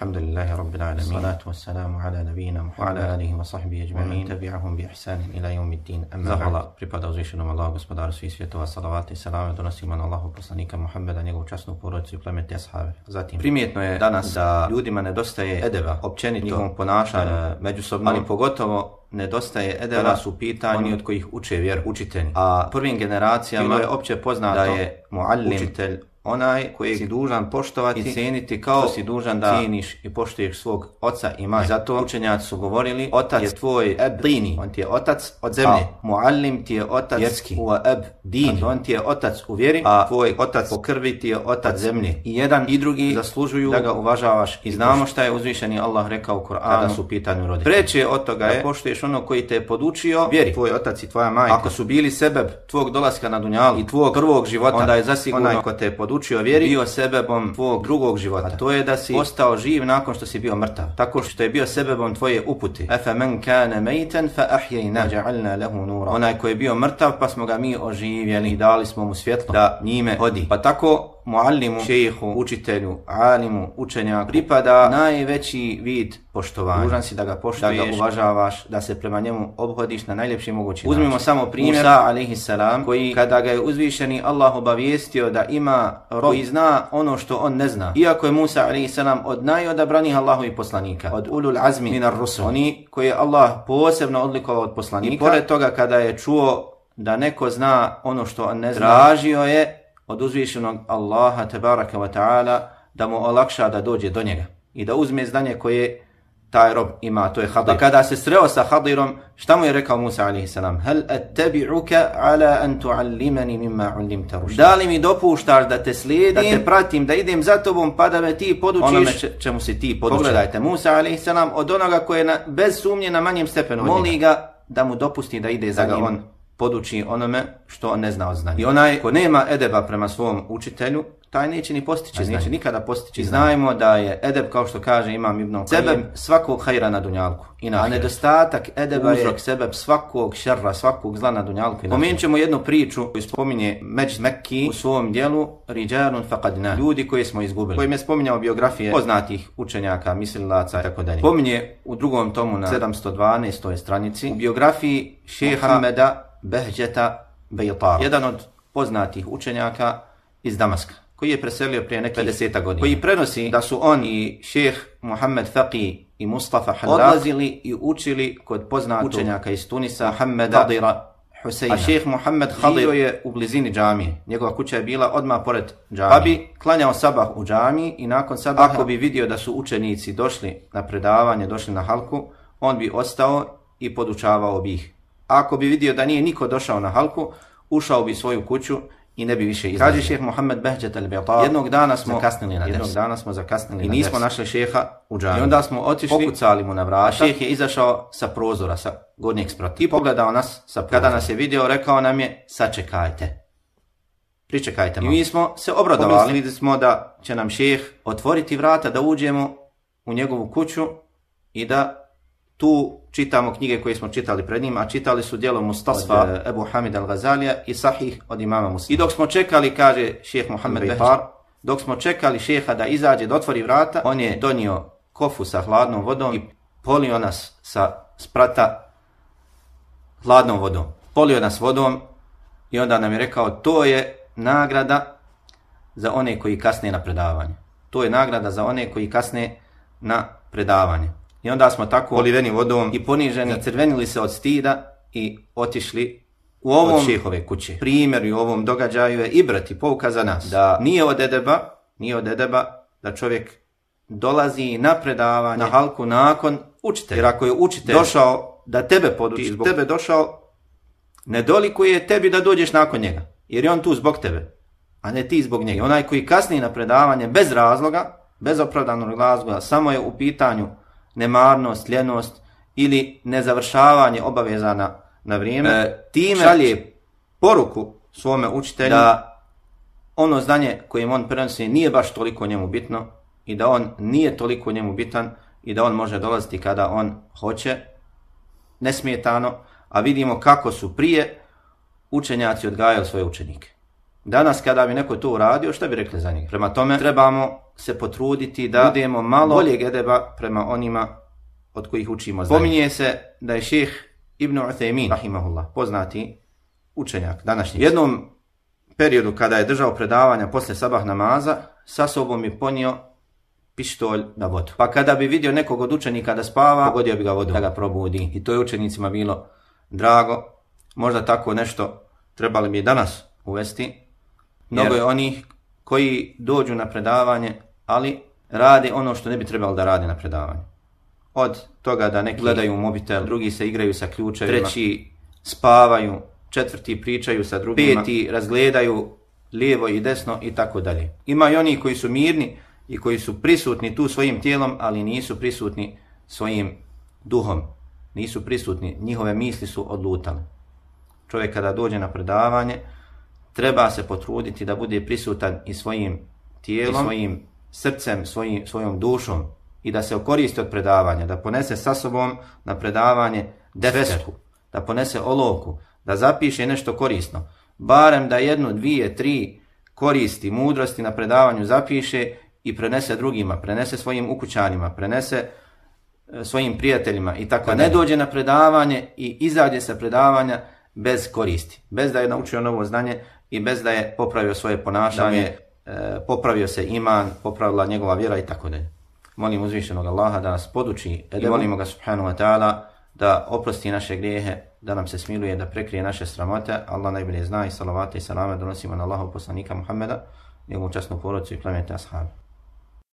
الحمد لله رب العالمين والصلاة والسلام على نبينا محمد وعلى آله وصحبه أجمعين ومن تبعهم بإحسان إلى يوم الدين أما بعد pripada uzvišenom Allahu gospodaru svih svjetova salavati i salame donosimo na Allahu poslanika Muhammeda njegovu časnu porodicu i plemete ashave. Zatim primjetno je danas da ljudima nedostaje edeba općenito njihovom ponašanju međusobno ali pogotovo nedostaje edeba da su pitanje oni od kojih uče vjer učitelji. A prvim generacijama je opće poznato da je muallim učitelj onaj koji si dužan poštovati i cijeniti kao si dužan da cijeniš i poštuješ svog oca i majke. Zato učenjaci su govorili, otac je tvoj eb dini, on ti je otac od zemlje. A muallim ti je otac Jerski. u eb dini, on ti je otac u vjeri, a tvoj otac po krvi ti je otac zemlje. I jedan i drugi zaslužuju da ga uvažavaš i znamo šta je uzvišeni Allah rekao u Koranu kada su pitanju roditelji. Preče od toga je da poštuješ ono koji te je podučio, vjeri, tvoj otac i tvoja majka. Ako su bili sebeb tvog dolaska na dunjalu i tvog prvog života, onda je zasigurno onaj ko te je podučio vjeri bio sebebom tvog drugog života. A to je da si postao živ nakon što si bio mrtav. Tako što je bio sebebom tvoje upute. Afa man kana maytan fa ahyayna ja'alna lahu nura. Onaj ko je bio mrtav pa smo ga mi oživjeli i dali smo mu svjetlo da njime hodi. Pa tako muallimu, šejihu, učitelju, alimu, učenjaku, pripada najveći vid poštovanja. Dužan si da ga poštuješ, da ga uvažavaš, da se prema njemu obhodiš na najljepši mogući način. Uzmimo samo primjer Musa a.s. koji kada ga je uzvišeni Allah obavijestio da ima rob koji zna ono što on ne zna. Iako je Musa a.s. od najodabranih Allahovih poslanika, od ulul azmi minar rusul, oni koji je Allah posebno odlikovao od poslanika. I pored toga kada je čuo da neko zna ono što on ne zna, tražio je od uzvišenog Allaha tebaraka wa ta'ala da mu olakša da dođe do njega i da uzme znanje koje taj rob ima, to je Hadir. Da kada se sreo sa Hadirom, šta mu je rekao Musa a.s. Hel attabi'uka ala an tu'allimani mimma ullimta rušta. Da li mi dopuštaš da te slijedim, da te pratim, da idem za tobom pa da me ti podučiš onome čemu si ti podučio. Pogledajte, Musa a.s. od onoga koje je na, bez sumnje na manjem stepenu moli ga da mu dopusti da ide za njim. on poduči onome što on ne zna od znanja. I onaj ko nema edeba prema svom učitelju, taj neće ni postići znanje. Neće nikada postići. Znajmo da je edeb, kao što kaže Imam Ibn Sebeb svakog hajra na dunjalku. I na A nedostatak edeba Uzrok. je sebeb svakog šerra, svakog zla na dunjalku. Pomenut ćemo jednu priču koju spominje Međ Mekki u svom dijelu Riđarun Faqadna. Ljudi koji smo izgubili. Kojim je spominjao biografije poznatih učenjaka, mislilaca i tako dalje. Pominje u drugom tomu na 712. stranici u biografiji šeha Hameda Behđeta Bejtar, jedan od poznatih učenjaka iz Damaska, koji je preselio prije neke 50 godina, koji prenosi da su on i šeheh Muhammed Faqi i Mustafa Haddad odlazili i učili kod poznatog učenjaka iz Tunisa, Muhammeda Qadira Huseina. A šeheh Muhammed Khadir je u blizini džamije. Njegova kuća je bila odmah pored džamije. Pa bi klanjao sabah u džamiji i nakon sabaha, ako bi vidio da su učenici došli na predavanje, došli na halku, on bi ostao i podučavao bi ih ako bi vidio da nije niko došao na halku, ušao bi svoju kuću i ne bi više izlazio. Kaže šeheh Mohamed Behđet al-Bata, jednog dana smo zakasnili na jednog dana smo zakasnili i nismo našli šeha u džami. I onda smo otišli, pokucali mu na vrata, a šeh je izašao sa prozora, sa gornjeg sprota. I pogledao nas, sa prozora. kada nas je vidio, rekao nam je, sačekajte. Pričekajte malo. I mi smo se obradovali, Pomislili smo da će nam šeh otvoriti vrata, da uđemo u njegovu kuću i da tu čitamo knjige koje smo čitali pred njim, a čitali su dijelo Mustafa od uh, Ebu Hamid al-Ghazalija i Sahih od imama Muslima. I dok smo čekali, kaže šeheh Mohamed Behar, dok smo čekali šeha da izađe, da otvori vrata, on je donio kofu sa hladnom vodom i polio nas sa sprata hladnom vodom. Polio nas vodom i onda nam je rekao, to je nagrada za one koji kasne na predavanje. To je nagrada za one koji kasne na predavanje. I onda smo tako oliveni vodom i poniženi, zacrvenili se od stida i otišli u ovom od šehove kuće. Primjer u ovom događaju je i pouka za nas. Da nije od edeba, nije od edeba da čovjek dolazi na predavanje, na halku nakon učitelja. Jer ako je učitelj došao da tebe poduči, zbog tebe došao, ne dolikuje tebi da dođeš nakon njega. Jer je on tu zbog tebe, a ne ti zbog njega. Onaj koji kasni na predavanje bez razloga, bez opravdanog razloga, samo je u pitanju nemarnost, ljenost ili nezavršavanje obaveza na, na vrijeme, e, time šalje poruku svome učitelju da ono znanje kojim on prenosi nije baš toliko njemu bitno i da on nije toliko njemu bitan i da on može dolaziti kada on hoće, nesmijetano, a vidimo kako su prije učenjaci odgajali svoje učenike. Danas kada bi neko to uradio, što bi rekli za njih? Prema tome trebamo se potruditi da budemo malo boljeg edeba prema onima od kojih učimo znanje. Pominje se da je šeh Ibn Uthaymin, rahimahullah, poznati učenjak današnji. Jednom periodu kada je držao predavanja posle sabah namaza, sa sobom je ponio pištolj na vodu. Pa kada bi vidio nekog od učenika da spava, pogodio bi ga vodu da ga probudi. I to je učenicima bilo drago. Možda tako nešto trebali bi danas uvesti. Mnogo je onih koji dođu na predavanje, ali rade ono što ne bi trebalo da rade na predavanju. Od toga da neki gledaju mobitel, drugi se igraju sa ključevima, treći spavaju, četvrti pričaju sa drugima, peti razgledaju lijevo i desno i tako dalje. Ima i oni koji su mirni i koji su prisutni tu svojim tijelom, ali nisu prisutni svojim duhom. Nisu prisutni, njihove misli su odlutale. Čovjek kada dođe na predavanje, treba se potruditi da bude prisutan i svojim tijelom, i svojim srcem, svojim, svojom dušom i da se okoristi od predavanja, da ponese sa sobom na predavanje defesku, da ponese olovku, da zapiše nešto korisno, barem da jednu, dvije, tri koristi, mudrosti na predavanju zapiše i prenese drugima, prenese svojim ukućanima, prenese e, svojim prijateljima i tako ne dođe na predavanje i izađe sa predavanja bez koristi, bez da je naučio novo znanje i bez da je popravio svoje ponašanje, je, e, popravio se iman, popravila njegova vjera i tako dalje. Molim uzvišenog Allaha da nas poduči i molimo ga subhanahu wa ta'ala da oprosti naše grijehe, da nam se smiluje, da prekrije naše sramote. Allah najbolje zna i salavate i salame donosimo na Allahov poslanika Muhammeda, njegovu časnu porodcu i plemete ashabi.